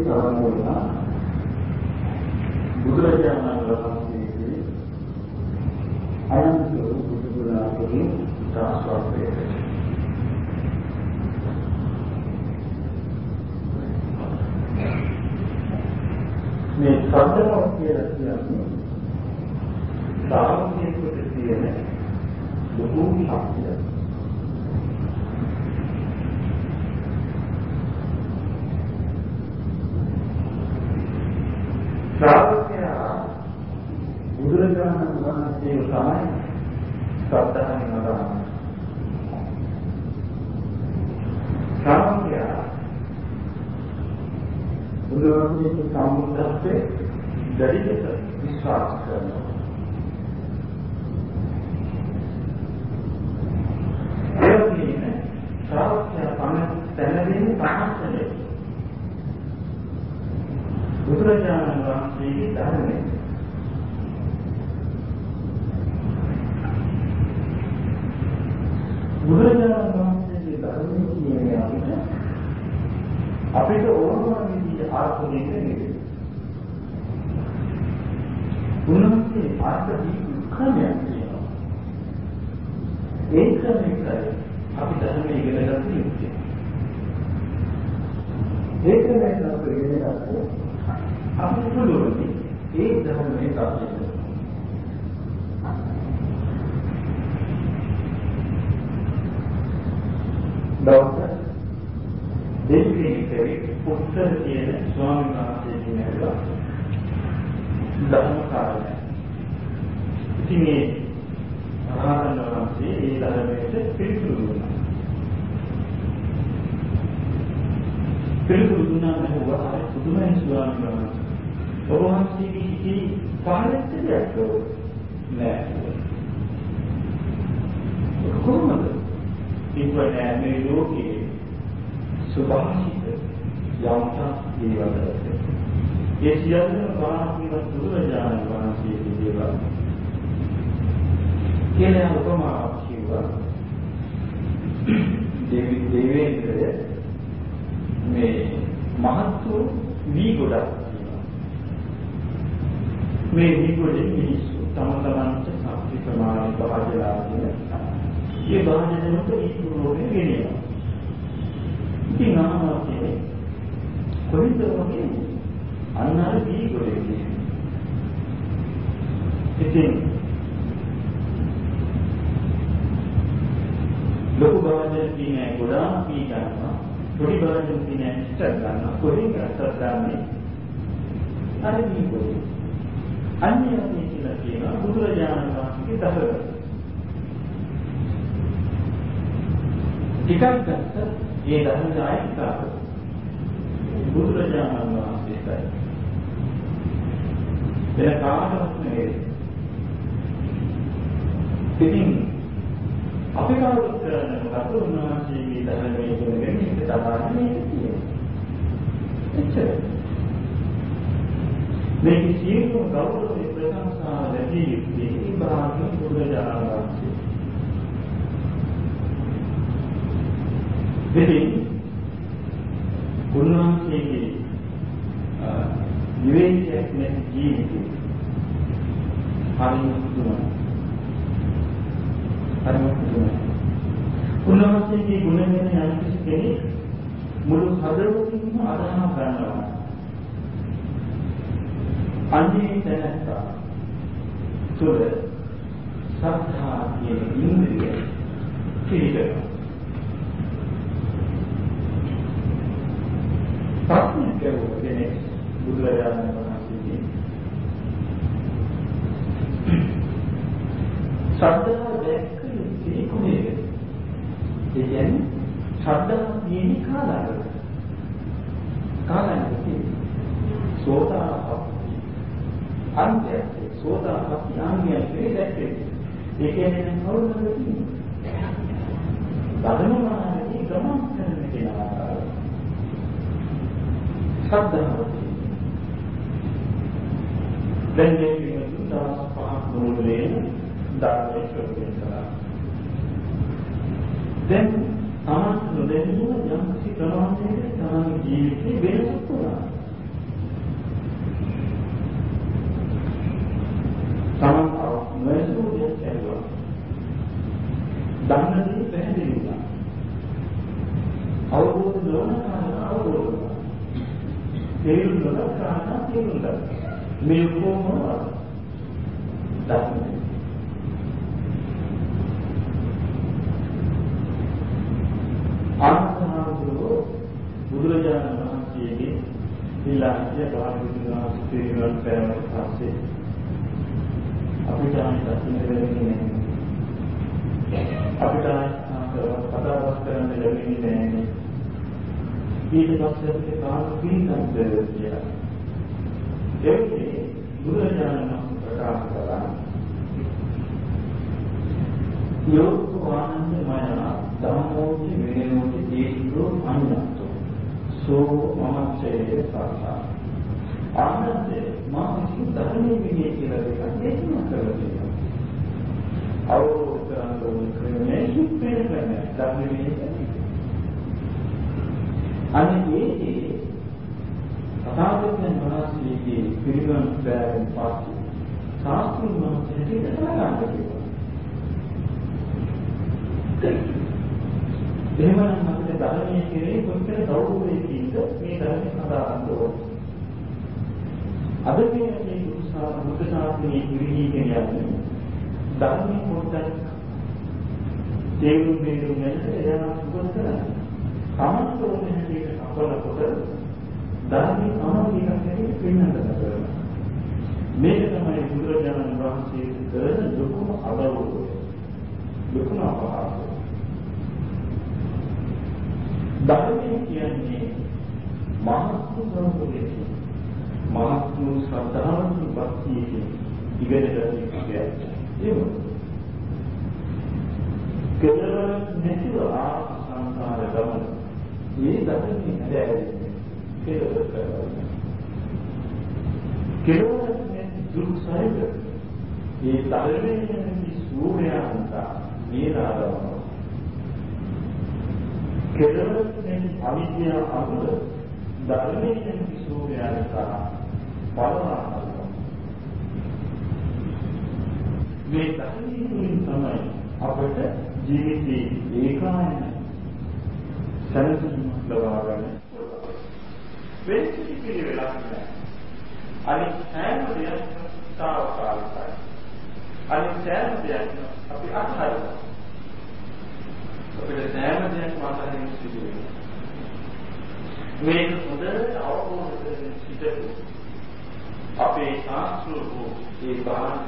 තරම් වුණා බුදුරජාණන් වහන්සේගේ අනන්ත බුදුගුණාගේ දාස්වාදයේ මේ සම්දමෝ කියලා කියන්නේ සාමීකුට තියෙන ලොකු ශක්තියක්. ශ්‍රාවකයා බුදුරජාණන් වහන්සේ තමයි සත්‍යයෙන් නරන. ශ්‍රාවකයා බුදුරජාණන්ගේ සම්මුතියේ දැඩිව විශ්වාස කරනවා. ඒ කියන්නේ ශ්‍රාවකයා පමණ දැනගෙන පහසුනේ බුදුරජාණන් වහන්සේගේ ධර්මය බුදුරජාණන් වහන්සේගේ ධර්මය කියන්නේ අපිට අපිට ඕනම විදිහට ආත්මයෙන් නෙවෙයි. උන්වහන්සේ අර්ථ දීපු ක්‍රමයක් තියෙනවා. ඒ ක්‍රමයකයි අපි ධර්මය ඉගෙන ගන්න යුත්තේ. ඒ ක්‍රමයෙන් අපි ඉගෙන ගත්තොත් අපිට පුළුවන් ඒ ධර්මයේ තාක්ෂණය. දවස දෙවියන්ගේ උත්තර කියන ස්වාමීන් වහන්සේ කියනවා ධර්ම කාරණය. ඉතින් මේ රහතන් වහන්සේ ඒ ධර්මයට පිළිතුරු දුන්නා. පිළිතුරු දුන්නා නේද? හරි පුදුමයි ස්වාමීන් වහන්සේ. ඔබ වහන්සේගේ හිතේ පාරමිතයක් නෑ. කොහොමද? ඉක්වනේ මේ ලෝකයේ සුභාසිත යම්ත දේවදත්ත. ඒ සියල්ලම වාහනික බුදුරජාණන් වහන්සේගේ දේවල්. කියලා උපමාවක් කිව්වා. දෙවි දේවේන්ද්‍රය මේ මහත්තු වී ගොඩක් තියෙනවා. මේ වී ගොඩේ මිනිස්සු තම තමන්ට ශක්ති ප්‍රමාණය පහදලා දෙන. ඒ භාජනයට ඉක්මනට ගෙනියනවා. ඉතින් ආමාශයේ කොහෙද වගේ අන්න අර වී ගොඩේ තියෙනවා. ඉතින් ලොකු භාජන තියෙන ගොඩාක් වී ගන්නවා. පොඩි භාජන තියෙන ඉස්තර ගන්නවා. කොහෙන් ගත්තත් ගන්නේ අර වී ගොඩේ. අන්නේ අපි කියලා කියනවා බුදුරජාණන් වහන්සේගේ දහර. ටිකක් ගත්ත ඒ ධර්මය ආයෙත් කාපු. බුදුරජාණන් වහන්සේයි. වෙන කාටවත් නෙවෙයි. ඉතින් අපි කවුරුත් කරන්නේ මොකද උන්වහන්සේගේ ධර්මයේ ඉගෙනගෙන ඒක තමයි තියෙන්නේ. එච්චරයි. මේක සියලු ගෞරවයේ ප්‍රශංසා ලැබී යුත්තේ භාග්‍ය බුදුරජාණන් වහන්සේ. ඉතින් උන්වහන්සේගේ විවේකයක් නැති ජීවිතේ හරිම පුදුමයි. හරිම පුදුමයි. උන්වහන්සේගේ ගුණ ගැන යම් කිසි කෙනෙක් මුළු හදවතින්ම අදහන ගන්නවා. අන්නේ තැනත්තා තුළ සත්‍තා කියන ඉන්ද්‍රිය පිළිගන්නවා. ප්‍රශ්නයක් කරුවා කෙනෙක් බුදුරජාණන් වහන්සේගේ ශ්‍රද්ධාව දැක්ක ඒ කියන්නේ ශ්‍රද්ධාව තියෙන කාලයක. කාලයක සෝතාපට්ටි අන්තය සෝතාපට්ටි අන්‍යය පිළිදැක්කේ. ඒ කියන්නේ කවුරුද කියන්නේ? ධර්මමානදී ගමන් කරන කෙනා. ශ්‍රද්ධාව දැන් මේ පිළිතුරු දවස් පහක් මුළුල්ලේ ධර්මයේ ශ්‍රවණය කළා. දැන් තමන් නොදැනීම යම් කිසි ප්‍රමාණයකට තමන්ගේ ජීවිතේ වෙනසක් වුණා. තමන් නොයසු දෙයක් ඇරුවා. දන්නදී පැහැදිලි වුණා. අවබෝධ නොවන කාරණා අවබෝධ වුණා. තේරුම් නොගත් කාරණා තේරුම් ගත්තා. මේ කොහොමද? දන්නේ ආත්මහාමුදුරුවෝ බුදුරජාණන් වහන්සේගේ ඊළඟට භාගතුන් වහන්සේ පිරිනිවන් පෑවට පස්සේ අපිට අනිත්‍යන වෙන්නේ නැහැ. අපිට කතාවක් කරන්න ලැබෙන්නේ නැහැ. ඊට පස්සේ අපිට කාම පීඩනක් කියලා. ඒකේ බුදුරජාණන් වහන්සේ ප්‍රකාශ කළා යෝත්වානන්ද මයනා ධම්මෝචි විනයෝචි දීර්ඝෝ අඤ්ඤත්තෝ සෝ මමච්චේ සාසා ආනන්දේ මා විසින් ධර්මයේ විනය කියලා දෙකක් දේශනා කරලා තියෙනවා අවබෝධ කරගන්න ඕන ක්‍රමයේ සුප්පේන කරන ධර්ම විනය අනේ ඒකේ තථාගතයන් වහන්සේගේ පිරිවන් පෑවෙන් පස්සේ ශාස්ත්‍රීය වහන්සේට දැනගන්න කිව්වා එහෙමනම් අපිට ධර්මයේ කෙරේ කොච්චර ගෞරවයකින්ද මේ ධර්මය සඳහන් ඕනේ. අද මේ මේ දුසා බුද්ධ ශාසනයේ පිරිහීගෙන යන්නේ ධර්මයේ පොඩ්ඩක් තේරුම් බේරුම් ගන්න එයා සුබ කරන්නේ. තමන්ට ඕන හැටියට අපලකොට ධර්මයේ සමාධියක් හැටියට පෙන්වන්න කරනවා. මේක තමයි බුදුරජාණන් වහන්සේ කරන ලොකුම අදවුව. ලොකුම අපහාසය. ධර්මය කියන්නේ මහත්තු සම්පූර්ණයි. මහත්තු ශ්‍රද්ධාවන්ත භක්තියේ ඉගෙන ගන්න කියක්. ඒක. කෙලවර නැතිව ආ සංසාර ගමන. මේ ධර්මයේ හැදෑරීම. කෙලවර කරනවා. කෙලවර නැති දුක් සහිත මේ ධර්මයේ සූර්යයන්ට නීරාදවනවා. කෙලවර නැති අවිද්‍යාව අනුව ධර්මයේ නැති සූර්යයන්ට බලනවා. මේ ධර්මයේ තුලින් තමයි අපට ජීවිතේ ඒකායන සැලසුම් ලබා ගන්න පුළුවන්. වෙන කිසි පිළිවෙලක් නැහැ. අනිත් හැම දෙයක්ම తాවකාලිකයි. අනිත් සෑම දෙයක්ම අපි අත්හරිනවා. අපිට සෑම දෙයක්ම අත්හරින්න සිදු වෙනවා. මේක හොඳට අවබෝධ කරගෙන සිටපු අපේ ශාස්ත්‍රෝ ඒ බාහිර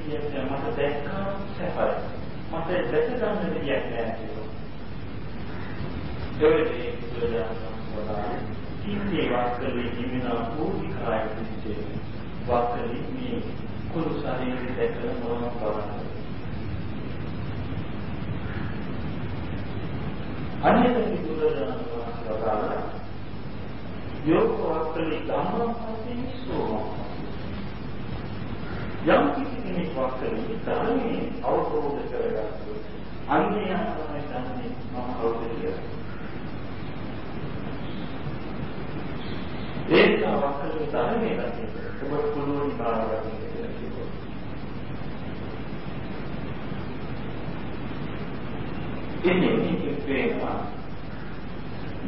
කියන්නේ මට දැක්කා සැපයි. මට දැක ගන්න විදියක් නෑ කියලා. දෙවෙනි බුදුරජාණන් වහන්සේ කින්නේ වාක්කලේ හිමිනා පූර්ණිකාය විශ්ේ වාක්කලේ මේ කුරු ශරීරය දැකලා මොනවද බලන්නේ. අනේක බුදුරජාණන් වහන්සේ වදාළා යෝග වාක්කලේ ධම්මං පස්සේ සෝමං යම් කිසි කෙනෙක් වක්කලේ ධර්මයේ අවබෝධ කරගත්තොත් අන්නේ ආකාරය ධර්මයේ මම අවබෝධ කරගන්නවා. ඒක වක්කලේ ධර්මයේ දැක්කේ ඔබ පුළුවන් බාරගන්න කියලා කිව්වා. ඉන්නේ මේක පේනවා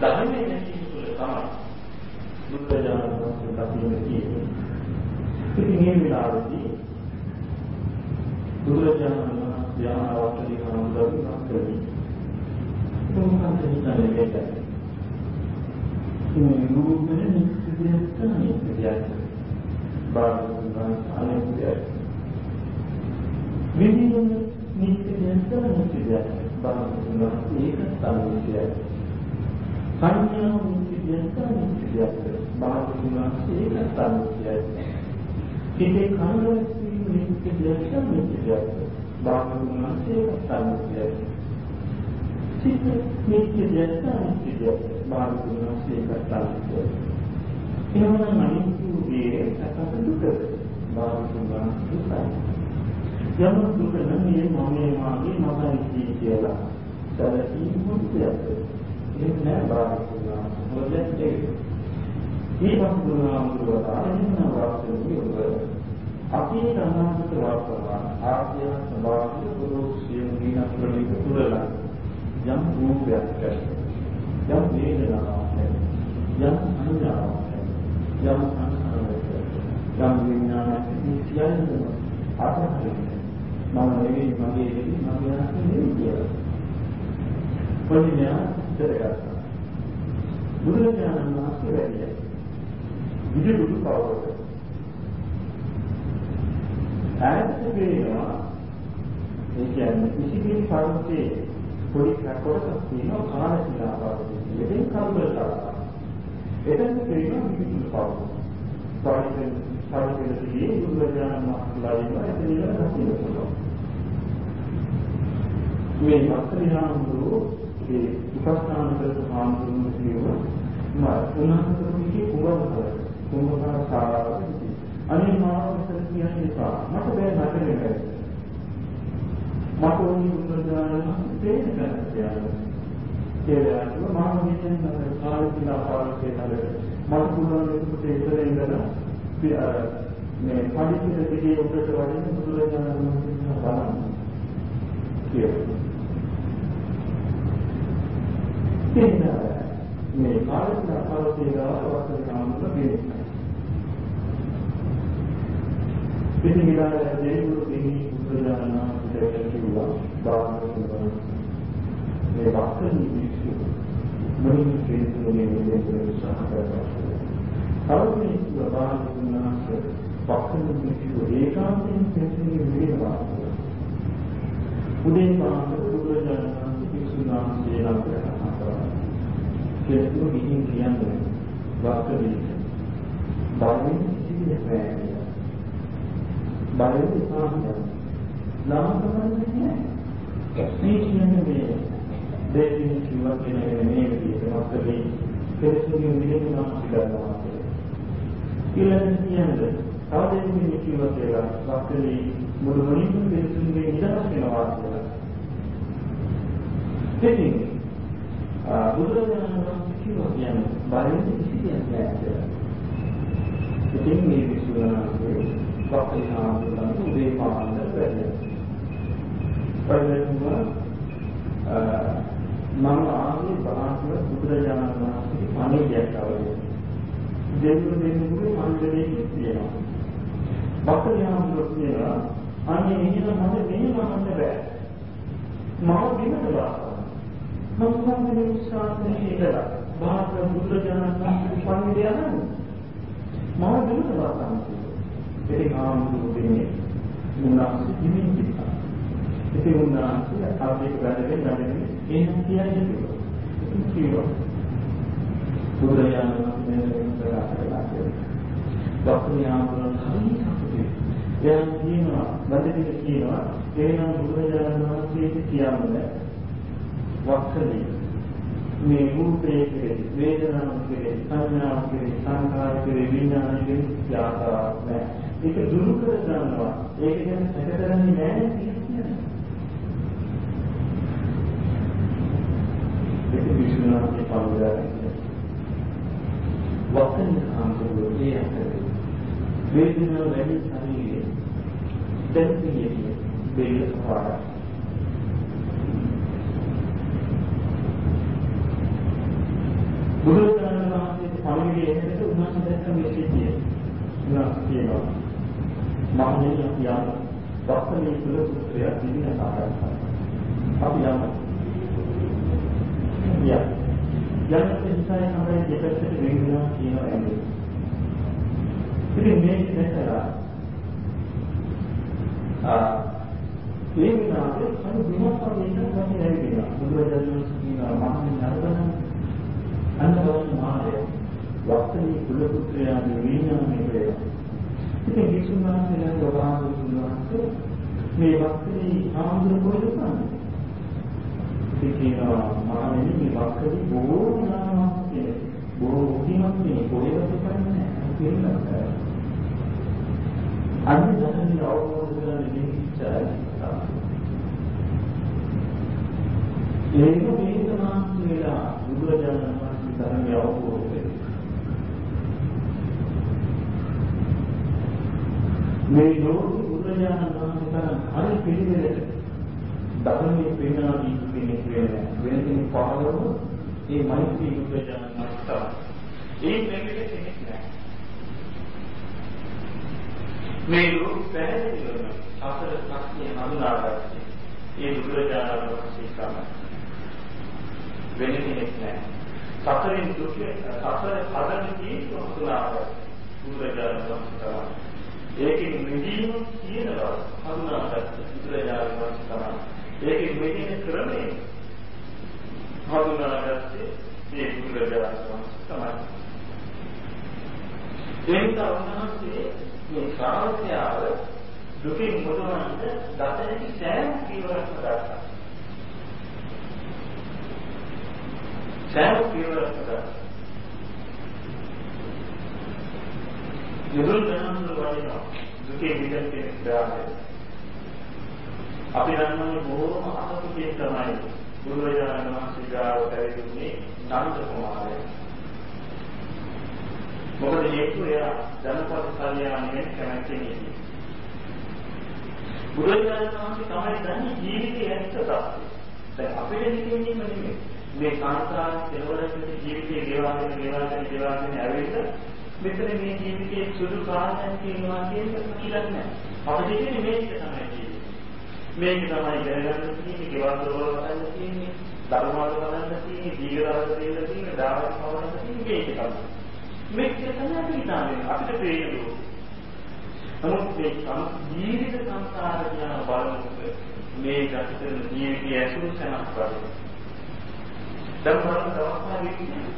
ධර්මයේ නැති තුල තමයි බුද්ධ ඥාන දකින්න තියෙන්නේ. ඉතින් මේ වෙලාවේදී බුදුරජාණන් වහන්සේ ආවර්තනය කරනවා කරේ. මොකක්ද හිතන්නේ මේක? මේ රූපෙ නිත්‍යත්වයේ නිත්‍යයක්. බාහිර අනිත්‍යයක්. විදින නිත්‍යත්වය නිත්‍යයක්. බාහිර ඒක සම්මිතියක්. සංඥා නිත්‍යත්වය නිත්‍යයක්. බාහිර ඒක සම්මිතියක්. හිතේ කනවැස් නිත්‍ය දෙයක් නිත්‍යයක්. බාහුණාසේ කතාවක්. සිත නිත්‍ය දෙයක් නිත්‍යයක්. බාහුණාසේ කතාවක්. එහෙනම් අනිත්‍යයේ සකස් දුක බාහුණාසේ යම් දුක නම් මේ මමයේ මාගේ මමයි කියලා සැලකීම මුත්‍යයක්. ඒක නෑ බාහුණාසේ මොකද ඒ ඊපස්තුනාමුදුරට අනින්න වාස්තුවේ ඔබ අපේ අනාගත වර්තමාන ආර්ය සමාධි ගුරු සියුම් විනක්‍රමික තුරලා යම් රූපයක් ඇත යම් වේදනාවක් ඇත යම් සංඥාවක් ඇත යම් සංස්කාරයක් ඇත යම් විඥානයක් මේ සියල්ලම අතහරින්න මම නෙවෙයි මගේ නෙවෙයි මගේ ආත්මෙ නෙවෙයි කියලා පොඩිනා ඉතරගත්තා බුදුරජාණන් වහන්සේ වැඩිය විදුලි පවරට ඈතට පේනවා ඒ කියන්නේ ඉසිගිරි පර්වතයේ පොඩි කොටසක් තියෙනවා කාල ශිලා පර්වතයේ. ඒකෙන් කල්පලතා. එතන පේනවා විදුලි පර්වතය. පර්වතයේ පර්වතයේ බුදුරජාණන් වහන්සේලා ඉන්නවා ඒක නිලන දකින්න පුළුවන්. මේ මස්තරිහාමුදුරු ඒ උපස්ථාන කරපු හාමුදුරුවෝ කියනවා මම උන්වහන්සේගේ කුඹරවල කුඹර ශාලාවක අනේ මාව මෙතන කියන්න එපා. මට බෑ නටන්න බෑ. මට ඕනි බුදුරජාණන් තේන කරන්න කියලා. කියලා මාව මෙතන කාලේ පාරේ නේද. මට පුළුවන් ඒකට ඉතල ඉඳලා මේ පරිච්ඡේද දෙකේ උඩට වදින බුදුරජාණන් වහන්සේ බලන්න. කියලා. මේ කාලේ පාරේ දාවස්තර කාමක කියන්නේ ඉතින් ඊළඟ දෙවිවරු දෙවි බුදුරජාණන් වහන්සේ කිව්වා බාහම මේ වාක්‍යනි විශ්ව මොනින් කියන්නේ මේ දෙවිවරු සහකරනවා. තවදී බාහම වහන්සේ වාක්‍යනි විශ්ව ඒකාන්තයෙන් කියන්නේ වෙනවා. උදේ පාන්දර බුදුරජාණන් වහන්සේ විසුණු වහන්සේලා කරනවා. කෙනෙකු ගිහින් කියන්නේ වාක්‍යනි බාහිර සිටින්නේ බය විපාකයක්. ලාභකරන්නේ නැහැ. මේ කියන්නේ මේ දෙවියන් කිව්වා කියන මේ විදිහට මොකදේ කෙලෙසුගේ විදිහට නම් පිළිගන්නවා කියලා. ඊළඟට කියන්නේ තව දෙවියන් කිව්වා කියලා වාක්‍යලි මුළු මොනින්ම කෙලෙසුගේ නිදහස් වෙනවා කියලා. ඉතින් බුදුරජාණන් වහන්සේ කිව්වා කියන්නේ බයෙන් කිසි දෙයක් නැහැ කියලා. ඉතින් මේ විසුණුනාගේ වක්කලිනාතුලන් උදේ පාන්දර වැඩි. පරිදෙන්නවා මම ආවේ බාහිර බුදුරජාණන් වහන්සේගේ පණිවිඩයක් අවදී. දෙවියන් දෙවියන්ගේ පණිවිඩයක් තියෙනවා. වක්කලිනාතුලන් කියනවා අනේ මෙහෙම මට මෙහෙම මන්න බෑ. මම බිමට දානවා. මම මොකද විශ්වාසයෙන් ඉඳලා බාහිර බුදුරජාණන් වහන්සේගේ පණිවිඩය අහන්නේ. මම බිමට දානවා. ඒක ආමුදුනේ උන්වහන්සේ දිමින් කිව්වා. ඉතින් උන්වහන්සේ අපේ වැඩගෙන වැඩගෙන එහෙම කියන්නේ කිව්වා. ඉතින් කිව්වා. බුදුරජාණන් වහන්සේ මේක කරලා කරලා කිව්වා. වක්කලිය ආමුදුන හරි සතුටුයි. එයා කියනවා වැඩගෙන කියනවා එහෙනම් බුදුරජාණන් වහන්සේට කියන්නේ වක්කලිය මේ රූපයේ කෙරෙහි වේදනාව කෙරෙහි සංඥාව කෙරෙහි සංකාර කෙරෙහි විඥාන කෙරෙහි ත්‍යාගාවක් නැහැ. ඒක දුරු කර ගන්නවා. ඒක ගැන සැකතරන්නේ නැහැ කියන්නේ. ඒක විශ්වනාථේ පෞද්ගලික. වක්කන අන්තරේ අතරේ වේදනාව වැඩි ශරීරයේ දැන් කියන්නේ බෙල්ල සපාරයි. බුදුරජාණන් වහන්සේගේ පරිවිදේ එකට උන්වහන්සේ දැක්ක මේ සිද්ධිය. උන්වහන්සේ කියනවා මහණෙනි අපි යමු. වක්කලේ කුල පුත්‍රය දිවින සාකච්ඡා. අපි යමු. යා. යන්න ඉස්සයි තමයි දෙපැත්තට වෙන්නවා කියනවා එන්නේ. ඉතින් මේක දැකලා ආ ඒ විනාඩේ අනු බිමත් වගේ ඉන්න කෙනෙක් ඇවිදිනවා. බුදුරජාණන් වහන්සේ කියනවා මහණෙනි අරගෙන අන්නවන මාය වක්තනී කුල පුත්‍රයාගේ විඥානයේ වේවා. ඉතින් විසුණුනාන්සේ ලෝකාංග විසුණුනාන්සේ මේ වක්තනී ආන්දර කොහෙද කන්නේ? ඉතින්නවා මානෙනි මේ වක්තනී බොහෝ ඥානවත් කෙනෙක්. බොහෝ බුද්ධිමත් කෙනෙක් කොහෙවත් කරන්නේ නැහැ. කියලා. අන්න දැනගෙන අවබෝධ කරගන්න දෙහිච්චයි. ඒක වේදනාන්සේලා බුදුරජාණන් වහන්සේ ධර්මය අවබෝධ කරගන්න. මේ ලෝකේ බුදුරජාණන් වහන්සේ තරම් හරි පිළිවෙලට ධර්මයේ පේනා දීපු කෙනෙක් වෙන්නේ වෙන කෙනෙක් පහළව ඒ මෛත්‍රී බුදුරජාණන් වහන්සේ ඒ දෙවිලේ කෙනෙක් නෑ. මේ ලෝක පැහැදිලිවම සතර සත්‍ය හඳුනාගත්තේ ඒ බුදුරජාණන් වහන්සේ තමයි. වෙන කෙනෙක් නෑ. සතරෙන් දුක සතර හදන්න තියෙන හඳුනාගත්ත බුදුරජාණන් වහන්සේ තමයි. ඒකෙන් මිදීම කියනවා හඳුනාගත්ත බුදුරජාණන් වහන්සේ තමයි. ඒකෙන් මිදෙන ක්‍රමය හඳුනාගත්තේ මේ බුදුරජාණන් වහන්සේ තමයි. එනික උන්වහන්සේ මේ ශ්‍රාවකයාව දුකින් මුදවන්න දතනකි සෑම පියවරක් ගත්තා. සෑම පියවරක් ගත්තා. යොදුන් ගණන් වලිනවා දුකේ විඳින කෙනෙක් දාන්නේ. අපි දන්නවනේ බොහෝම අසතුටින් තමයි බුදුරජාණන් වහන්සේ ගාව පැවිදුනේ නන්ද කුමාරයා. මොකද හේතුව එයා ධනපත කල්යාණයෙන් කැමැත්තෙන් ඉන්නේ. බුදුරජාණන් වහන්සේ තමයි දන්නේ ජීවිතයේ ඇත්ත තත්ත්වය. දැන් අපිට නිකෙන්නේ නෙමෙයි. මේ සංසාර කෙලවරකට ජීවිතේ ගෙවාගෙන ගෙවාගෙන ගෙවාගෙන ඇවිල්ලා මෙතන මේ ජීවිතයේ සුදු කාලයක් තියෙනවා කියන එක කියලා නෑ. අපිට ඉන්නේ මේක තමයි ජීවිතේ. මේක තමයි දැනගන්න තියෙන්නේ, ගෙවල් දොරවල් වලන්න තියෙන්නේ, ධර්මවල වලන්න තියෙන්නේ, දීගරවල තියෙන තියෙන්නේ, දාවල් වලන්න තියෙන්නේ මේක තමයි. මේක තමයි අපි හිතන්නේ අපිට පේන්නේ. නමුත් මේ ජීවිත සංසාර කියන බලමුත් මේ ගත කරන ජීවිතය ඇසුරු සනක් වගේ. දැන් බලන්න දවස්වල ඉන්නේ.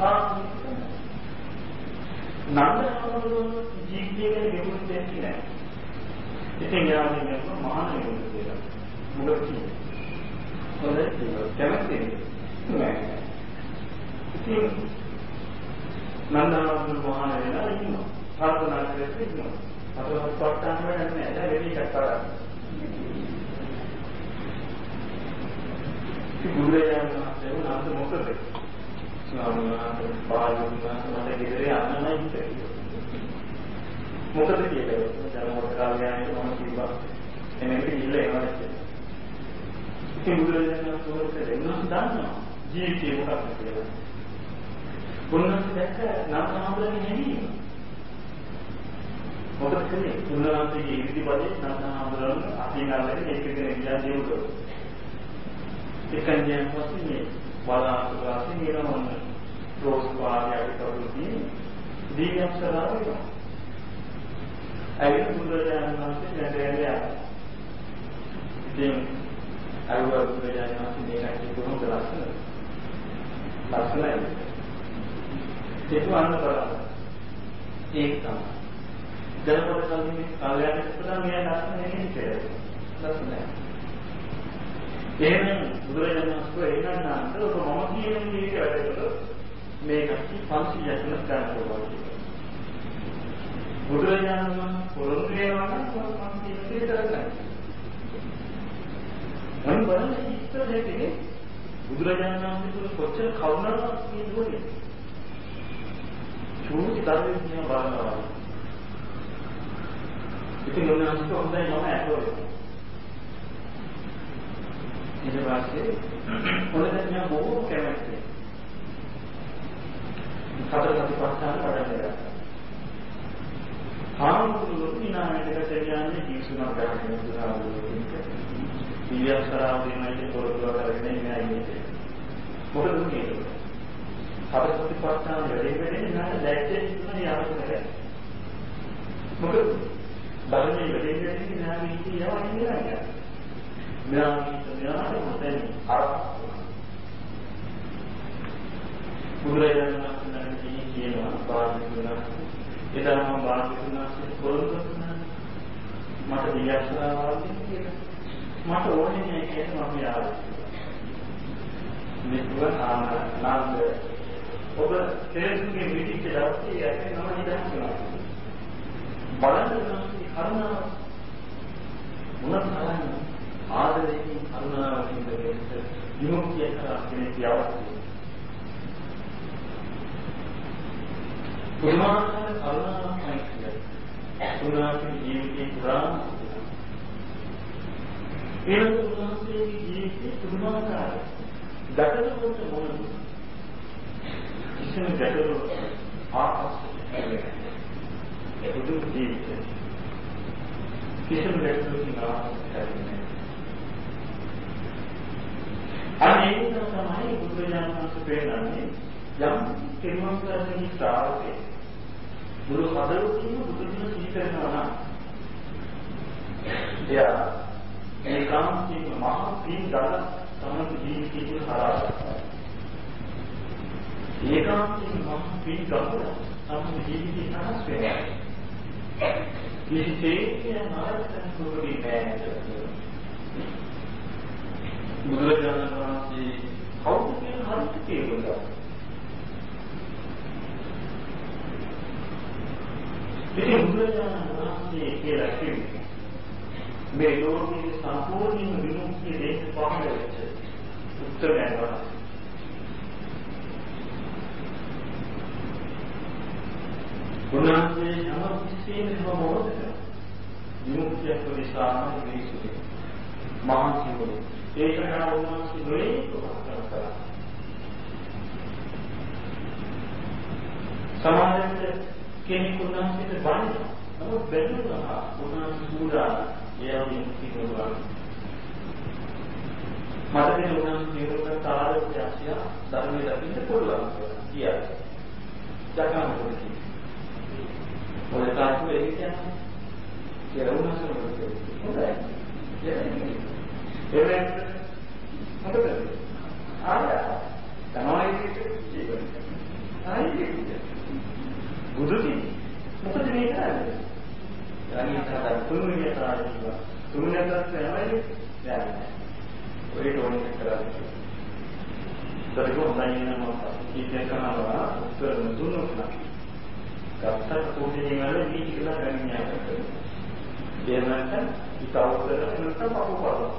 ආ නන්දනවරුන් ජීවිතය ගැන විමුක්ති දෙන්නේ නැහැ. ඉතින් යාළුවෝ කියනවා මහාන විමුක්ති කියලා. මොකද කියන්නේ? හොඳයි කියලා කැමති නෑ. ඉතින් නන්දනවරුන් මහාන වෙලා ඉන්නවා. කල්පනා කරලා ඉන්නවා. අපේ පට්ටම් වෙන්නේ නැහැ. දැන් වෙලී එකක් කරන්නේ. බුදුරජාණන් වහන්සේ උනාට මොකද? ස්වාමීන් වහන්සේ පාළුණා මට ගෙදර යන්න නැහැ මොකද කියලා දැන් මොකද කාලයන්ට මම කිව්වා එන්නේ ඉල්ල එනවා කියලා. ඉතින් බුදුරජාණන් වහන්සේ දෙන්නා දන්නවා ජීවිතේ මොකක්ද කියලා. උන්වහන්සේ දැක්ක නාමහාමුදුරනේ නෙමෙයි. මොකද කලේ උන්වහන්සේගේ ඉරිදි බලේ නාමහාමුදුරන් අතින් අල්ලගෙන ඒක කෙනෙක් ගියා දෙව්ලෝ. එකෙන් පස්සේ මේ බලාපොරොත්තු වශයෙන් ඊළඟ රෝස් වාග්යක කවුරුදී දීගම්සලාව වෙනවා. ඇයි බුදුරජාණන් වහන්සේ නැදෑරියා. ඉතින් අරුවා බුදුරජාණන් වහන්සේ මේකට කොහොමද ලස්සන? ලස්සනයි. ඒක අන්න බලන්න. ඒක තමයි. දැනකොට කලින් කාලයක් ඉස්සරහා මෙයා ලස්සන නෙමෙයි කියලා. ලස්සනයි. එහෙනම් බුදුරජාණන් වහන්සේ එනන්නාන්ට ඔබ මම කියන විදිහට වැඩ කළොත් මේ කටි 500ක් ගන්න පුළුවන්. බුදුරජාණන් වහන්සේ පොරොන්දු වෙනවා නම් මම කියන දේ කරගන්න. මම බලන්නේ ඉස්සර දෙකේ බුදුරජාණන් වහන්සේ තුල කොච්චර කරුණාවක් තියෙනවද? චූටි ධර්මයේ කියන බලනවා. ඉතින් උන්වහන්සේ හොඳයි මම ඇතෝරේ. ඊට පස්සේ පොළොවට මම බොහෝ කැමැත්තේ. හතර සතිපට්ඨාන වඩන්න ගත්තා. ආමුදුරු විනායකට කියන්නේ ජීසුනා ගන්න දුරාවුරුක. දිව්‍යස්තරාව දෙන්නයි පොරොත්තු කරගෙන ඉන්නේ ඉන්නේ. මොකද මේ? හතර සතිපට්ඨාන වැඩි වෙන්නේ නැහැ දැක්කේ ඉන්න යාළුවෝ. මොකද බලන්නේ වැඩි වෙන්නේ නැහැ මේ කියනවා කියන්නේ. මෙයාගේ මෙයාට මොතෙන් අර බුදුරජාණන් වහන්සේ කියනවා බාහිරුණා එදා මම බාහිරුණා පොරොන්දු මට දියස්සාවක් කියලා මට ඕනේ නෑ කියලා මම යාළුවා මෙතුව නාමද ඔබ තේරුම්ගේ මිටිච්ච දවසේ යකේ නම හිතන්නවා බලන්න නම් කරුණාව මොනවද කරන්නේ ආදරයෙන් කරුණාවෙන් දෙන්න විමුක්තිය කරා කෙනෙක් යවන්නේ. පුදුමාකාර කරුණාවක් නැහැ. උන්වහන්සේ ජීවිතේ පුරා ඒ උන්වහන්සේගේ ජීවිතේ පුදුමාකාර ගැටලුවකට මොනවද? කිසිම ගැටලුවක් ආපස්සට ඒ පුදු ජීවිතේ කිසිම ගැටලුවකින් ආපස්සට හැදෙන්නේ අනේ ඒක තමයි බුදුරජාණන් වහන්සේ පෙන්නන්නේ යම් කෙරුවන් කරන්නේ ශ්‍රාවකේ මුළු හදවතින්ම බුදුදින සිහි කරනවා නම් එයා ඒකාන්තික මහ පින් දල තමයි ජීවිතේ හරහා ඒකාන්තික මහ පින් දල තමයි ජීවිතේ හරහා වෙන්නේ කිසිසේත් නායකයන් කුරුදී නෑ බුදුරජාණන් වහන්සේ කවුද කියන හරියට තේරුණා. ඉතින් බුදුරජාණන් වහන්සේ කියලා කිව්වේ මේ ලෝකයේ සම්පූර්ණ විමුක්තිය දෙන්න පහළ වෙච්ච උත්තරයන් වහන්සේ. ගුණාංගයේ හැම කිසිම හැම මොහොතකම විමුක්තිය ප්‍රතිසාරම දීසුලි. මානසිකව ඒක හරහා උන්වහන්සේ නොයෙක් උපකාර කළා. සමාජයේ කෙනෙකු උන්වහන්සේට වන්දනා නමුත් බැලුවා උන්වහන්සේ සූරා එයා විමුක්තිය ලබනවා. මට මේ උනන් තේරුම් ගන්න ආරෝප්‍ය ආශිය ධර්මයේ දකින්න පුළුවන් කියලා. දකන්න පුළුවන්. ජකම පොඩි. ඔය තාක්ෂු ඒක කියන්නේ කියලා උන්වහන්සේ හොඳයි. ඒක මොකද? ආය තමයි කියන්නේ. ආයි බුදුදී මොකද මේ කරන්නේ? යන්නේ තමයි තුන්වෙනි තරයි තුන්වෙනි තරත් තමයි යන්නේ. ඔය ටෝනික් කරන්නේ. ඒක හොඳයි නම කීපයක් කරනවා උත්තර දුන්නොත් නම් ගත්තට පොඩි වල මේ කියලා ගන්න යනවා. ඒ නැත්නම් ඉතවතර නැත්නම් පපුපරනවා.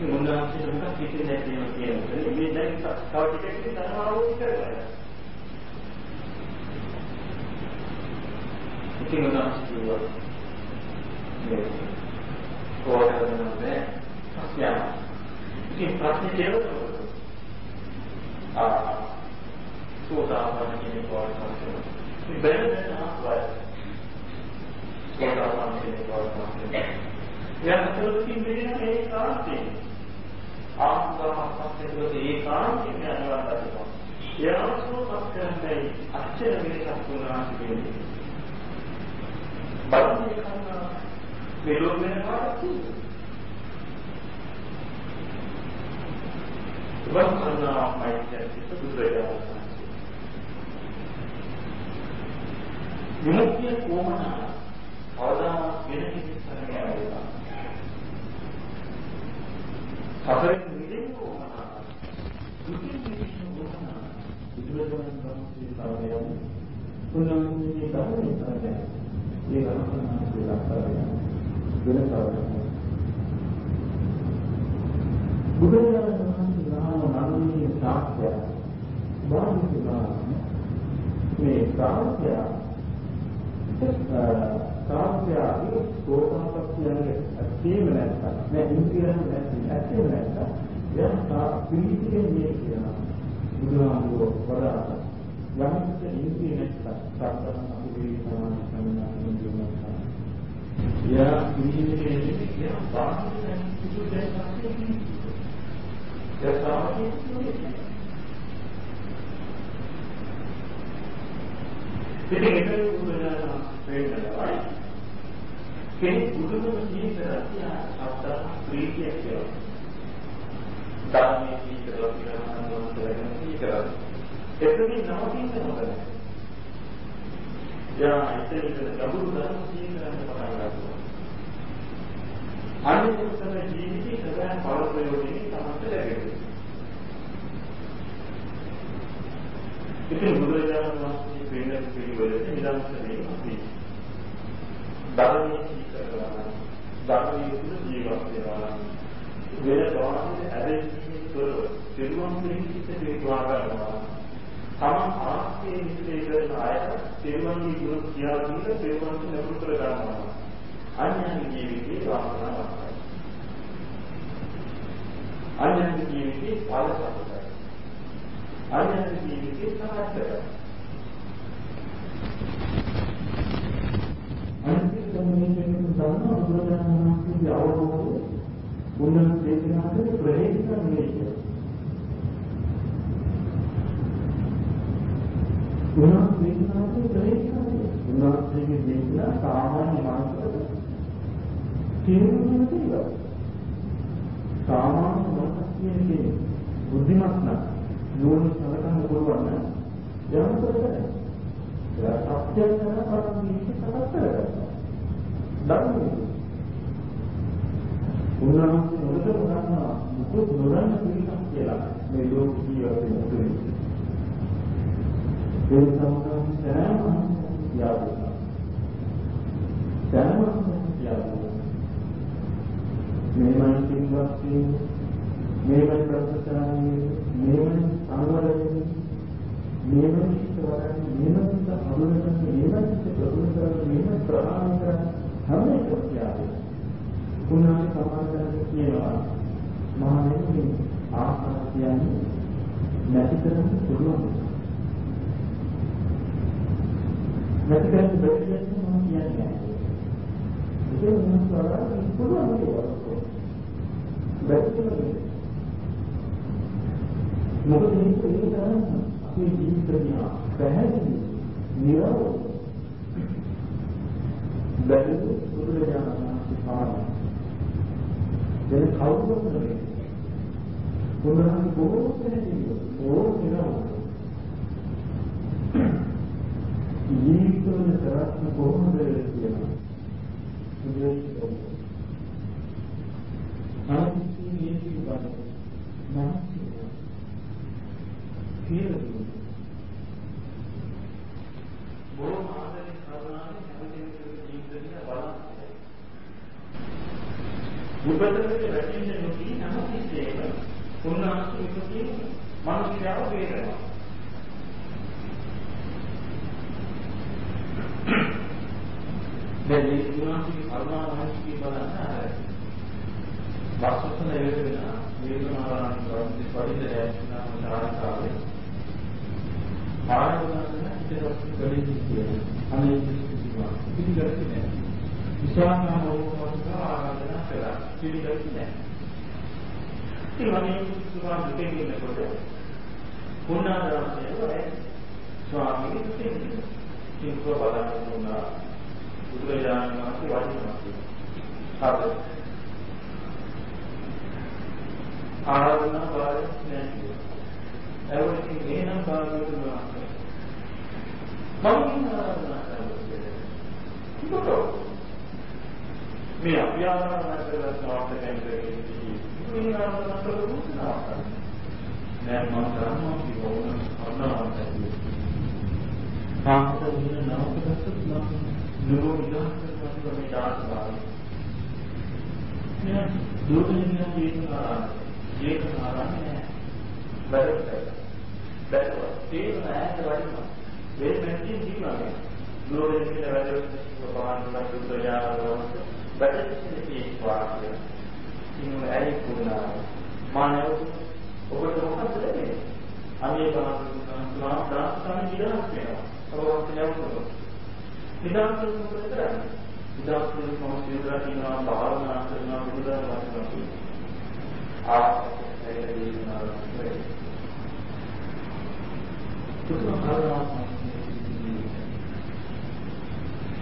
මුන්නාන්සේ මොකක් හිතේ නැතිව කියන්නේ. මේ දැන් තව ටිකකින් ධර්ම අවබෝධ කරගන්න. ඉතින් උන්වහන්සේ කිව්වා මේ කොහොමද සත්‍යය. ඉතින් ප්‍රශ්නේ කෙරෙන්නේ ආ සෝදාපන්න කෙනෙක් වගේ තමයි. බැලුවෙන් ආවයි. සෝදාපන්න කෙනෙක් වගේ තමයි. යන්තරුකින් මෙන්න මේ කාර්යය. ආත්මහත්කේ ඒ කාර්යය යනවා. යාසෝපත් කරන්නේ අච්චර වෙනසක් වුණා කියන්නේ. බලන්නේ කන්නා මෙලොව වෙන කාටද වස්තනා මෛත්‍රියට බුදුරජාණන් වහන්සේ. විමුක්තිය කොමන අවදාන වෙන කෙනෙක් කරන්නේ සතරෙන් මිදෙන්න කොමන දුකින් මිදෙන්න කොමන බුදුරජාණන් වහන්සේ සාරයන් උන්වහන්සේ ධර්මයේ සාරය ඒ රහතන්වහන්සේ ලක්තරය වෙන සාරය බුදුරජාණන් වහන්සේ ගහන නන්දියේ සාක්ෂය බාහිරලා මේ සාක්ෂය සාක්ෂය සෝතාපට්ඨියගේ ඇත්තේම නැත්නම් මේ ඉන්ද්‍රියයන් නැත්නම් ඇත්තේම නැත්නම් එයා පිළිසිකේ මේ කියනවා බුදුහාමුදුරුවෝ වදාළා යම්කිසි ඉන්ද්‍රිය නැත්නම් සත්‍යන අභිවේද සමාන සම්මාන කියනවා යා පිළිසිකේ යා බාහිර කිසිදු දෙයක් නැහැ ඉතින් ඒක බුදුරජාණන් වහන්සේ කෙනෙක් බුදුගුණ ජීවිතය සත්‍ය ප්‍රීතිය කියලා. ධර්මයේ ජීවිතය කියලා නම් කරගෙන ජීවිතය. එතනින් නවතින්න හොඳ නැහැ. යා ඉතින් ගැඹුරු ධර්ම ජීවිතය පටන් ගන්නවා. අනිත්‍යතර ජීවිතේ සදාන් පළ ප්‍රයෝජනෙ තමයි ලැබෙන්නේ. ඉතින් බුදුරජාණන් වහන්සේ වෙන පිළිවෙලට නිරන්තරයෙන් අපි ධර්මයේ සීකරනවා ධර්මයේ තුල ජීවත් වෙනවා වෙන ප්‍රවාහයේ ඇදෙන්නේ තොරව සිරුවන් පිළිසිත දේවා ගන්නවා තමන් ආස්තියේ නිස්සේ කරන අය සිරුවන්ගේ ගුණ කියා දීලා සිරුවන්ට නපුරු කර ගන්නවා අන්‍යයන් ජීවිතේ වාසනාවයි. අන්‍යයන් ජීවිතේ ඵලසත්‍යයි. අන්‍යයන් ජීවිතේ සාර්ථකයි. අනිත් සම්මේලනයේ සම්මා බුදුරජාණන් වහන්සේගේ අවබෝධය උන්නත දේශනාවේ ප්‍රහේලිත නෙවෙයි. උන්නත දේශනාවේ ප්‍රහේලිත නෙවෙයි. උන්නතගේ දේශනා සාමාන්‍ය මානසික තේරුම් ගන්න තියෙනවා. සාමාන්‍ය මනසක් කියන කෙනෙක් බුද්ධිමත් නම් නෝන සලකන්න පුළුවන් නම් යම් කරගන්න. එයා සත්‍යය කරා පරමීක සකස් කරගන්නවා. ධර්මයේ උන්වහන්සේ මොකද කරනවා මුකුත් නොදන්න පිළිසක් කියලා මේ ලෝක ජීවිතේ මුතුයි. ඒ සම්මත සෑම යාදුනා. සෑම යාදුනා. මේමයි පින්වත් වීම මේමයි ප්‍රසස්සාරයේ මේමයි අනුවරයේ මේමයි ඉස්සරහින් මේමයි අනුවරයෙන් මේමයි ප්‍රතුන කරන්නේ මේමයි ප්‍රහාණය කරන්නේ හැම එකක් යාවේ කුණාගේ සමාජයෙන් කියනවා මහණෙනි ආහාර කියන්නේ නැති කරන්න පුළුවන් නැති කරන්න බැරි කියන්නේ මම කියන්නේ ඒක මොනවද කරන්නේ පුළුවන් නේද වැටෙන්නේ. මොකද මේක ඒ තරම් අපේ ජීවිතය පැහැදිලි නිරවුල් බැලු බුදුරජාණන් වහන්සේ පාරම දෙන කවුරුත් නෙවෙයි. උන්වහන්සේ බොහෝ දෙනෙක් බොහෝ නිරවුල් ජීවිතවල කරත්න කොහොමද කියලා බුදුරජාණන් වහන්සේ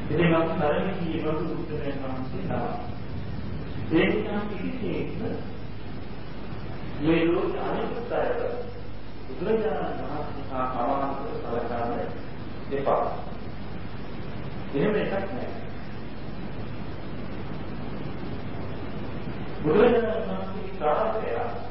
ඉතින් මම තරමේ කියවතු උත්තරයක් මහන්සියනවා ඒ නිසා කිසිසේත් මේ ලෝක අනිත් අය බුදුරජාණන් වහන්සේ හා සමානව සලකන්නේ දෙපා. එහෙම එකක් නැහැ. බුදුරජාණන් වහන්සේ කාර්යය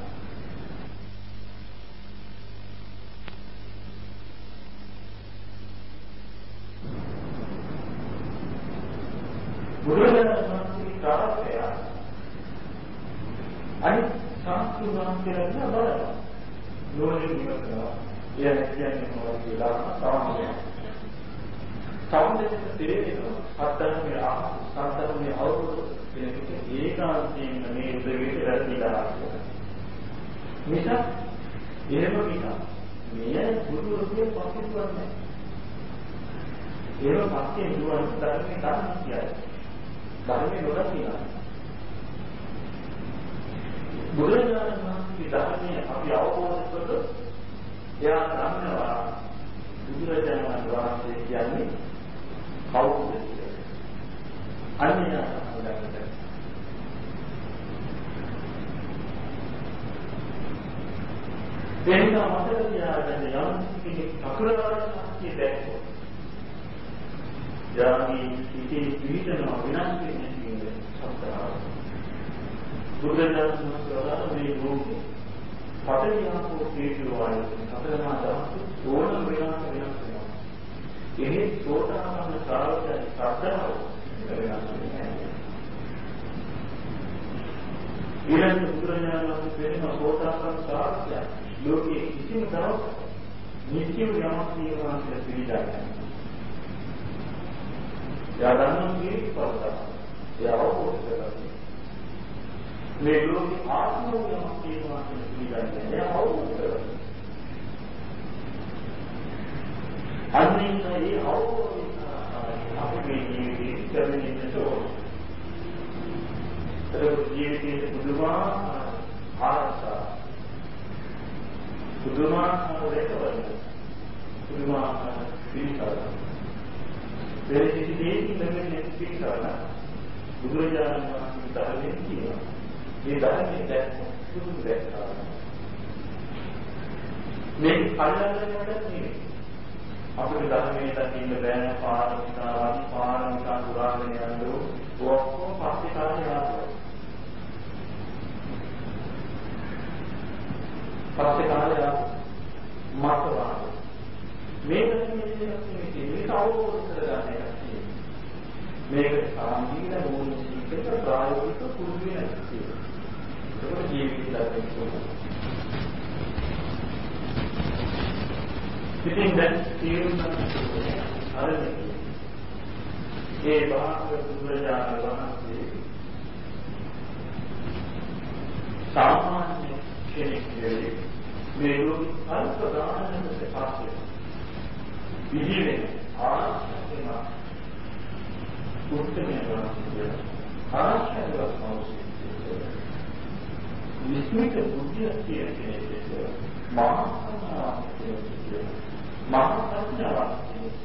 බුදුරජාණන් වහන්සේ කාර්යය අනිත් සංස්කෘතිය කියලා බලනවා. නෝනෙ විමසනවා. එයා කියන්නේ මොනවද කියලා තමයි. සම්දෙන්න තේරෙනවා අත්තරමේ ආ සම්තරමේ අවබෝධ කෙනෙකුට ඒකාන්තයෙන්ම මේ උදවියට වැරදිලා මිස එහෙම නිකන් මෙය ගුරුවරුගේ පස්සේ දුවන්නේ ඒව පස්සේ දුවන ධර්මයේ ධර්ම කියයි ධර්මයේ නොදකිනවා බුදුරජාණන් වහන්සේගේ ධර්මයේ අපි අවබෝධ කරගොත් එයා දන්නවා බුදුරජාණන් වහන්සේ කියන්නේ කවුද කියලා. අන්නේ අහුලකට. එනික මතක තියාගන්න යම් කෙනෙක් චතුරාර්ය සත්‍ය දැක්කොත් යාගේ ඉතේ පිළිතනවා විනාශ වෙන්නේ කියන්නේ සත්‍යාව. බුදුරජාණන් වහන්සේ මේ ලෝකේ පතරියාකෝ තේජෝ ආයතන සතරමා ධාතු ඕන විනාශ වෙනස් වෙනවා. එහෙත් සෝතාපන්න ශ්‍රාවකයන් ශ්‍රද්ධාව වෙනස් වෙන්නේ ඊළඟ බුදුරජාණන් වහන්සේ වෙන සෝතාපන්න ශ්‍රාවකයන් ලෝකයේ කිසිම දවසක නිත්‍යම යමක් කියනවා කියලා පිළිගන්නේ. යාදන්න කීරි පවතා. ඒ අවබෝධ කරගන්න. මේ ලෝකේ ආත්ම යමක් කියනවා කියලා පිළිගන්නේ. ඒ අවබෝධ කරගන්න. අන්නින් ඒ අවබෝධය අපේ ජීවිතේ කරන්නේ ඕන. ඒක ජීවිතයේ පුදුමා ආරසා පුදුමාකාර දෙකවල පුදුමාකාර පිළිකාර ඒ කිසි දෙයකින් ලැබෙන්නේ පිළිකාර බුදුරජාණන් වහන්සේ ධර්මයෙන් කියනවා මේ ධර්මයෙන් දැක්ක සුදු දැක්කා මේ කල්ලාගෙන වැඩක් නෙවෙයි අපිට ධර්මයේ දකින්න බෑ පාරමිතාවන් පාරමිතා පුරාගෙන යනදෝ ඔක්කොම පස්සේ කාලේ ආවා. පස්සේ කාලේ ආවා. මාතවා. මේක නෙමෙයි මේක අවබෝධ කරගන්න එක. මේක සාමීන මොනිසික ප්‍රායෝගික පුරුදු වෙන එක. ඒක ජීවිතය දකින්න ඉතින් දැන් තේරුම් ගන්න අර ඒ භාග්‍ය බුදුරජාණන් වහන්සේ සාමාන්‍ය කෙනෙක් නෙවෙයි මේ ලෝක අල්ප ගානකට පස්සේ විහිදෙන ආශ්‍රයම උත්තරේ වහන්සේ ආශ්‍රයවත් මෞසිකය විස්මිත බුද්ධිය කියන කෙනෙක් මහා සමාධිය කියන මහා ප්‍රඥාවක්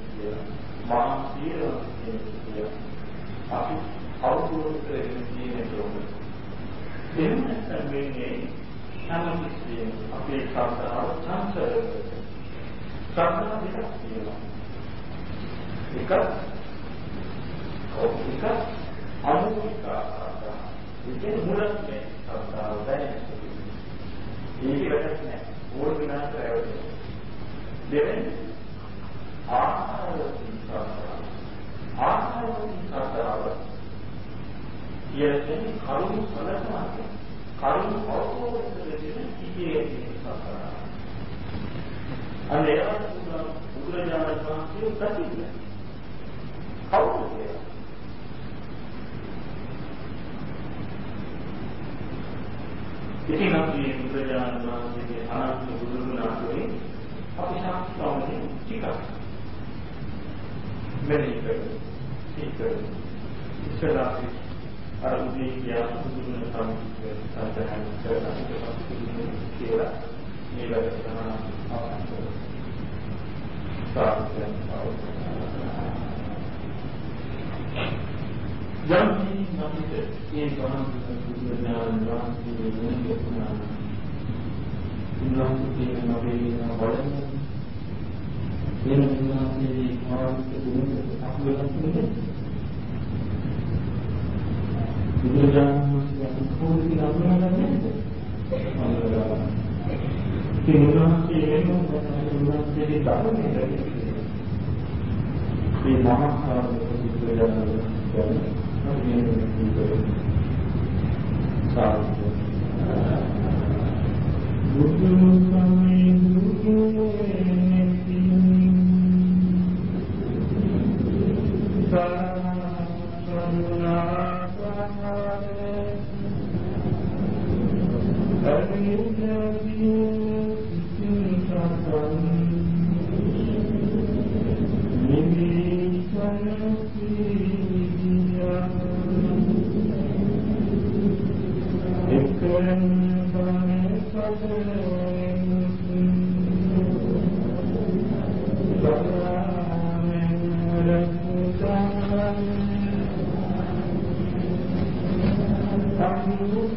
කියන මහා සීලයක් කියන අපි අවබෝධ කරගෙන තියෙන ඕනේ එන්න වෙන්නේ හැමතිස්සෙම අපේ සංසාර සංසාරය. සංසාර දෙකක් තියෙනවා. එක කෞතික අනුමික ඉතින් මුලක් නෑ සංසාර දැනෙන්නේ. ඒක වැඩක් නෑ. ඕන විනාශ කරවන්නේ. දෙවෙනි ආහාර සංසාර. ආහාර සංසාර කියන්නේ කරුණු සලකනවා.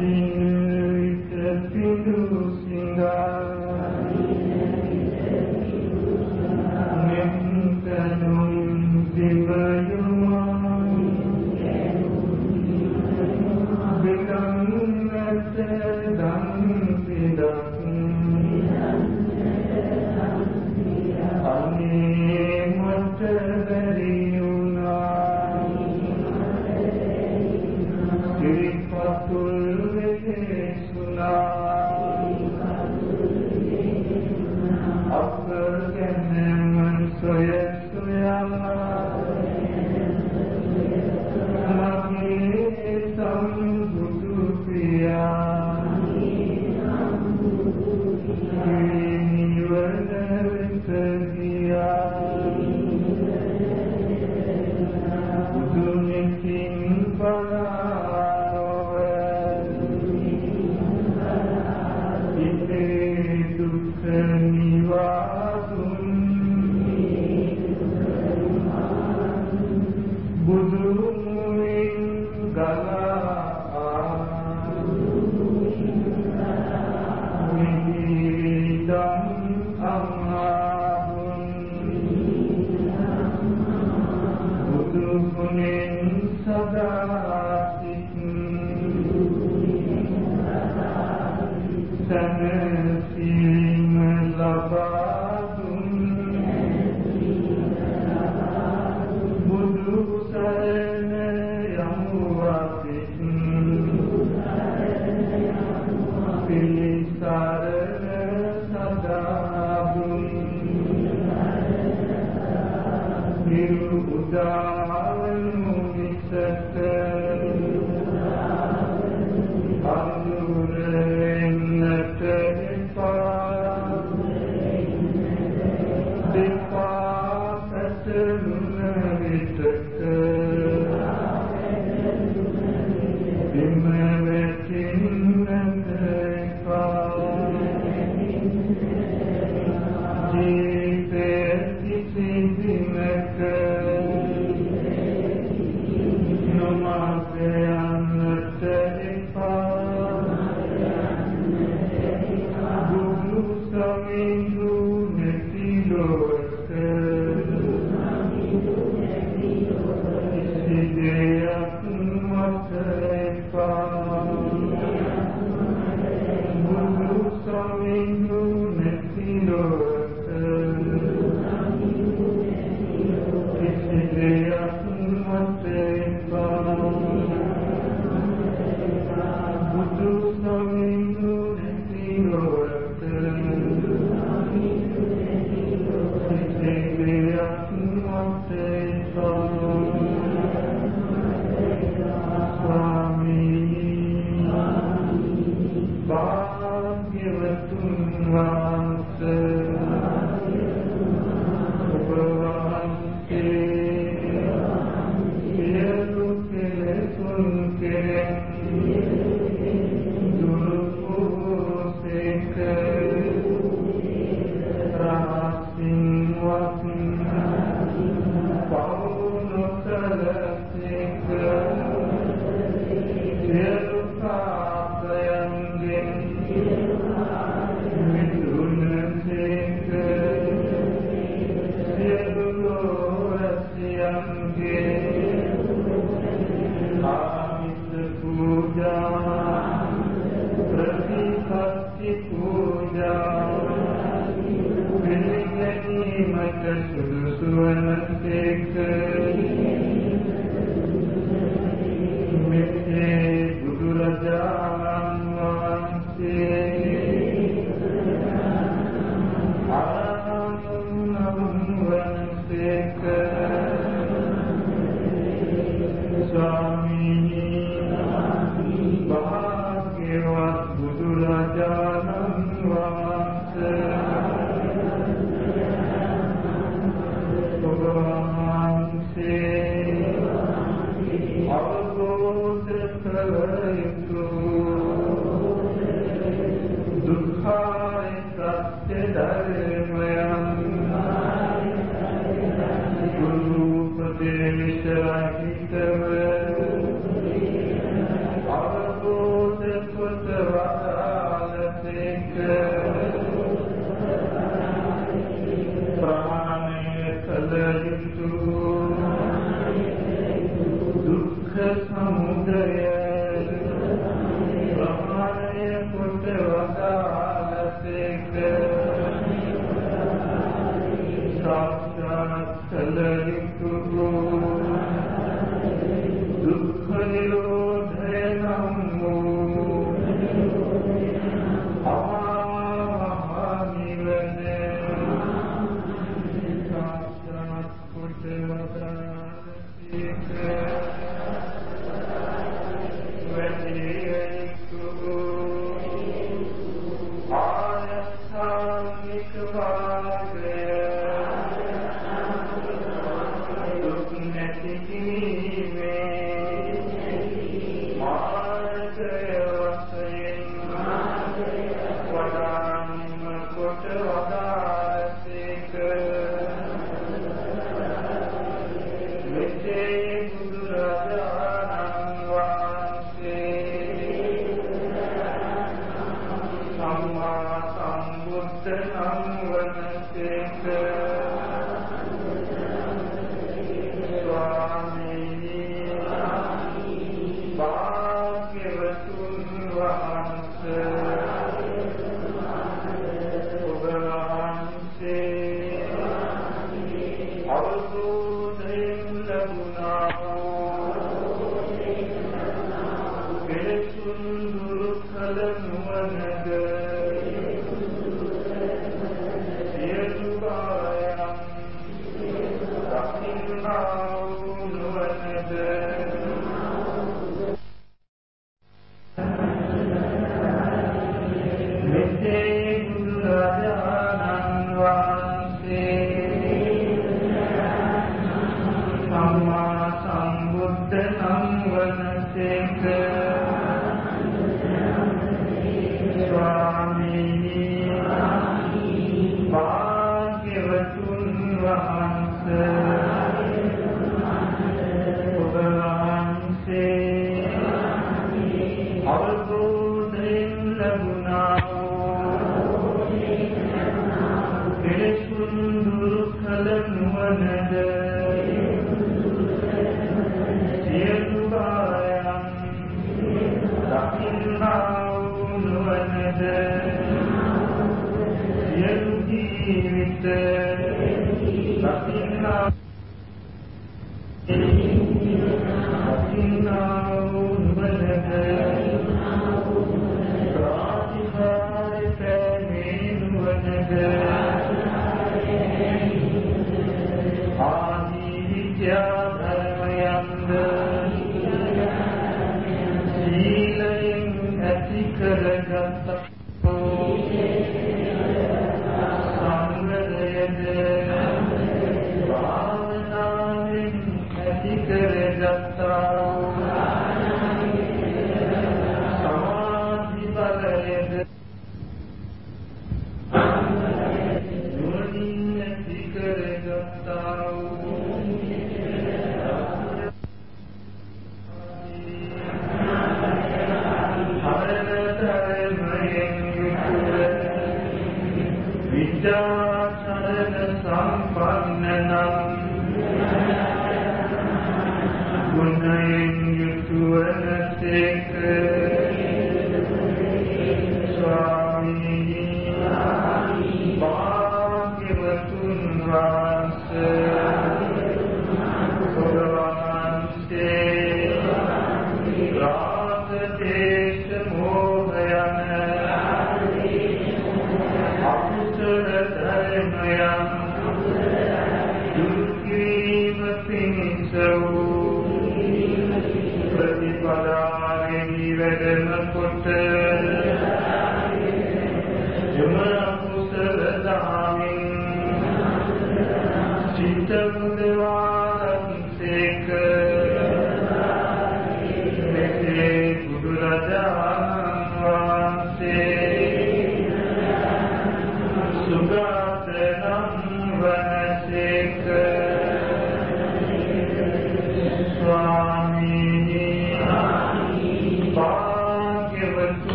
الرحيم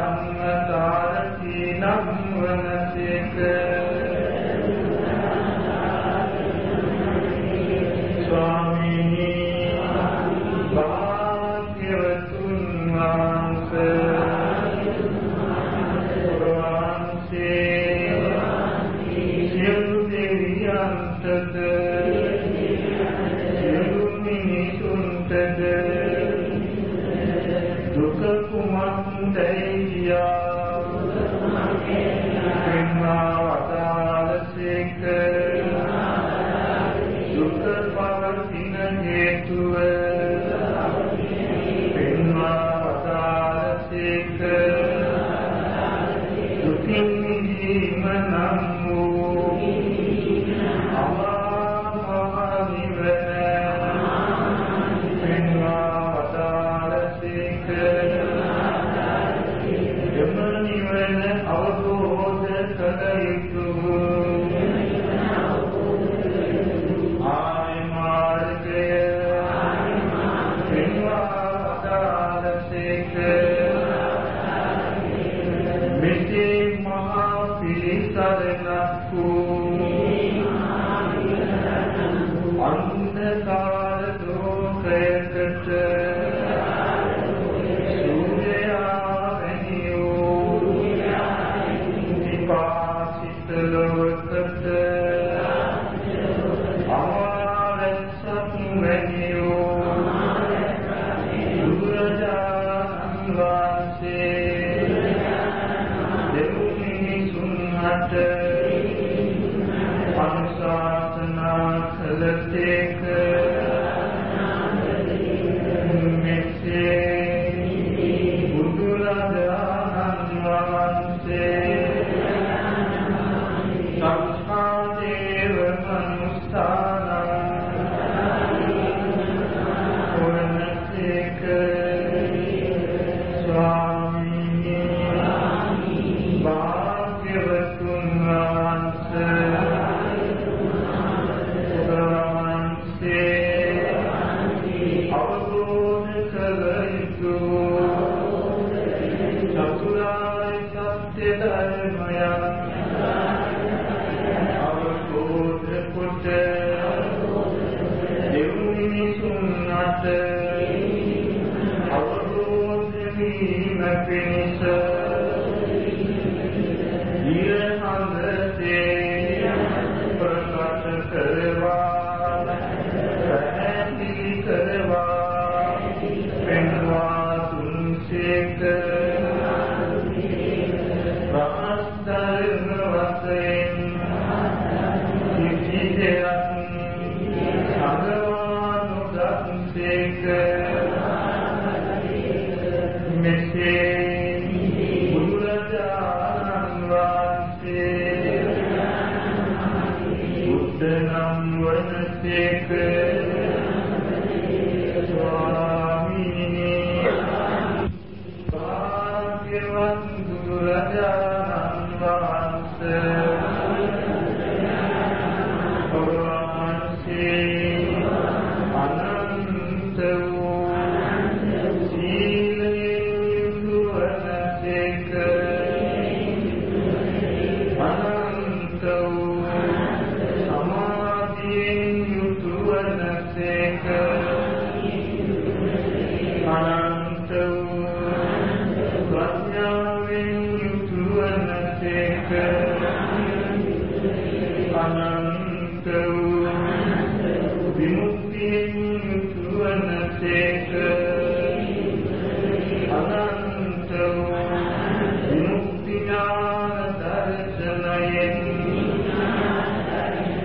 رحمت عالمين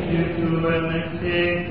යුතුවන සේක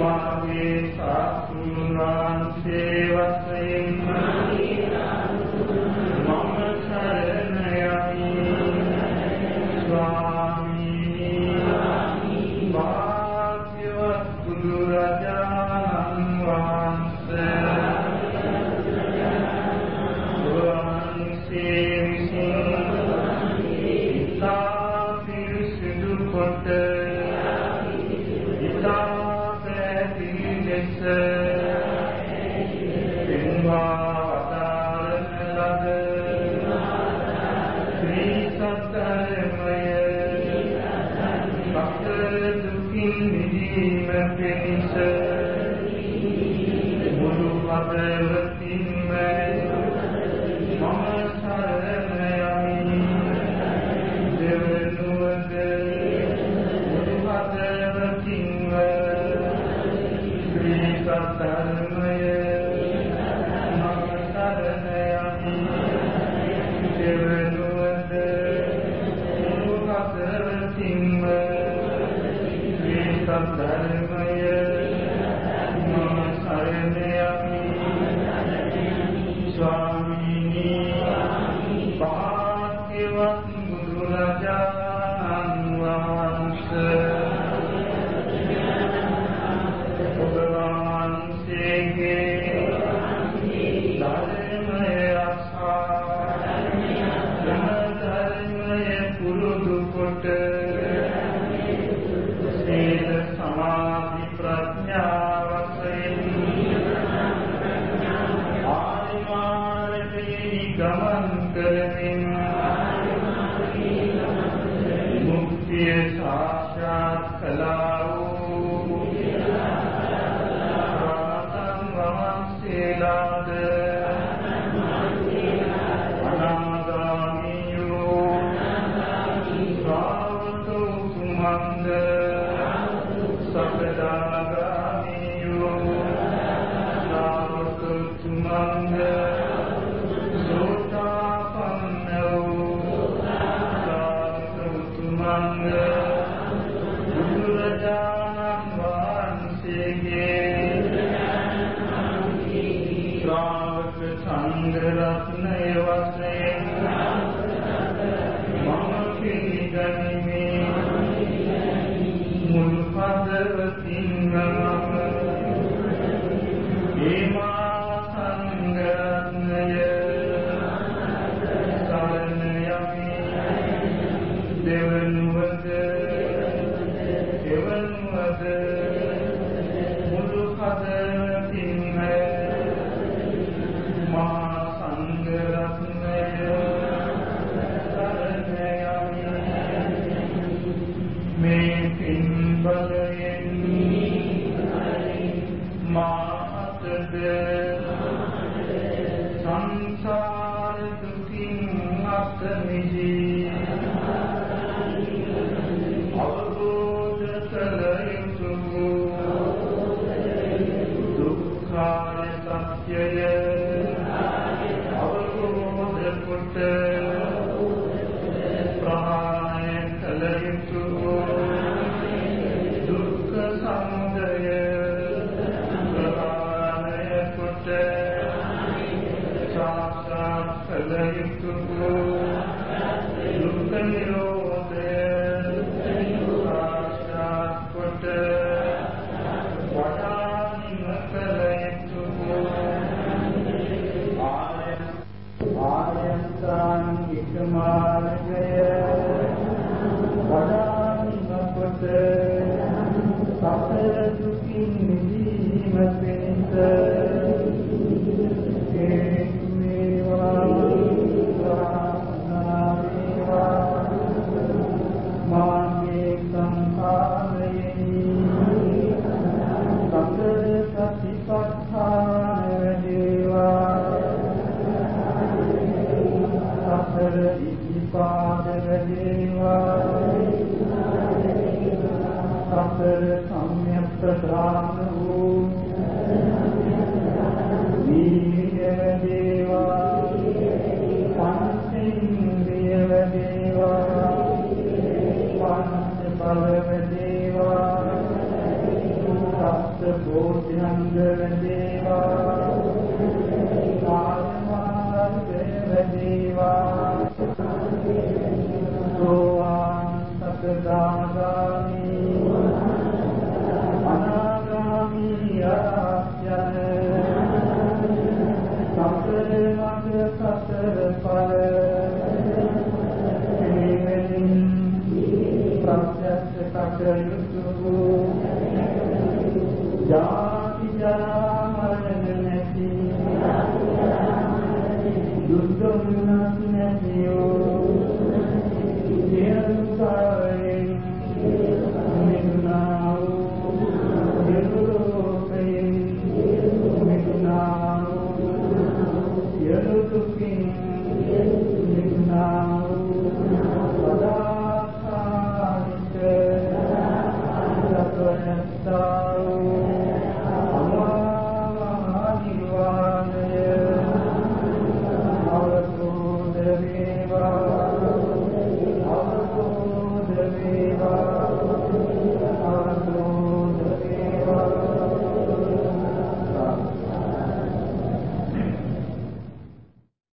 මාගේ සාස්ත්‍රුන් වහන්සේ වශයෙන් සතර දුකින් මිදීම